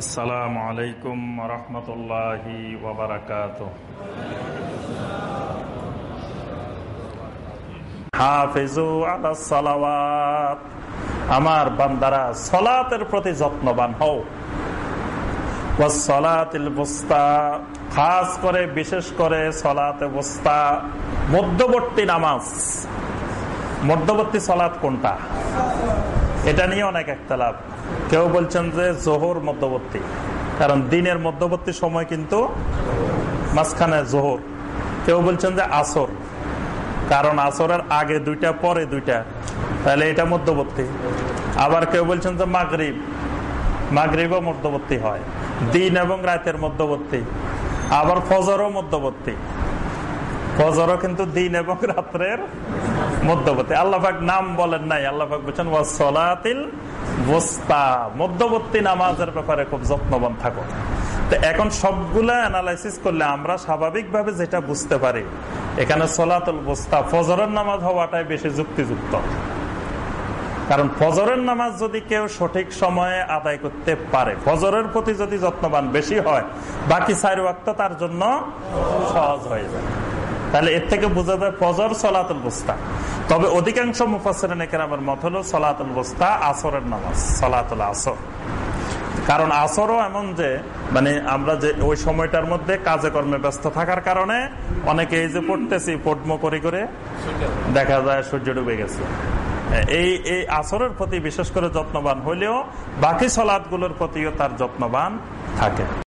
আসসালামু আলাইকুম রহমতুল্লাহি ওবরাকাত হাফিজু আলা সালাওয়াত। আমার বান্দারা, সলাতের প্রতি যত্নবান হও। বুস্তা, খাস করে, বিশেষ করে সলাতে বস্তা। মধ্যবর্তী নামাজ। মধ্যবর্তী সলাৎ কোনটা? এটা নিয়ে অনেক একতলাপ। কেউ বলছেন যে জোহর মধ্যবর্তী। কারণ দিনের মধ্যবর্তী সময় কিন্তু মাঝখানে জোহর। কেউ বলছেন যে আসর। কারণ আসরের আগে দুইটা, পরে দুইটা। তাহলে এটা মধ্যবর্তী। আবার কেউ বলছেন যে মাগরীব। মাগরীবও মধ্যবর্তী হয়। দিন এবং রাতের মধ্যবর্তী। আবার ফজরও মধ্যবর্তী। ফজরও কিন্তু দিন এবং রাত্রের মধ্যবর্তী। আল্লাহাক নাম বলেন নাই, আল্লাহাক বলছেন ওয়াসলাতিল বস্তা মধ্যবর্তী নামাজের ব্যাপারে খুব যত্নবান থাকো। এখন সবগুলা অ্যানালাইসিস করলে আমরা স্বাভাবিকভাবে যেটা বুঝতে পারি, এখানে সলাতুল বস্তা ফজরের নামাজ হওয়াটাই বেশি যুক্তিযুক্ত। কারণ ফজরের নামাজ যদি কেউ সঠিক সময়ে আদায় করতে পারে, ফজরের প্রতি যদি যত্নবান বেশি হয়, বাকি চার ওয়াক্ত তার জন্য সহজ হয়ে যায়। তাহলে এর থেকে বোঝা যায় ফজর সলাতুল বস্তা। তবে অধিকাংশ মুফাসের আমার মত হলো সলাতুল বস্তা, আসরের নামাজ, সলাতুল আসর। কারণ আসরও এমন যে মানে আমরা যে ওই সময়টার মধ্যে কাজে কর্মে ব্যস্ত থাকার কারণে অনেকে এই যে পড়তেছি পটমো করে করে দেখা যায় সূর্য ডুবে গেছে। এই এই আসরের প্রতি বিশেষ করে যত্নবান হইলেও বাকি সলাদগুলোর প্রতিও তার যত্নবান থাকে।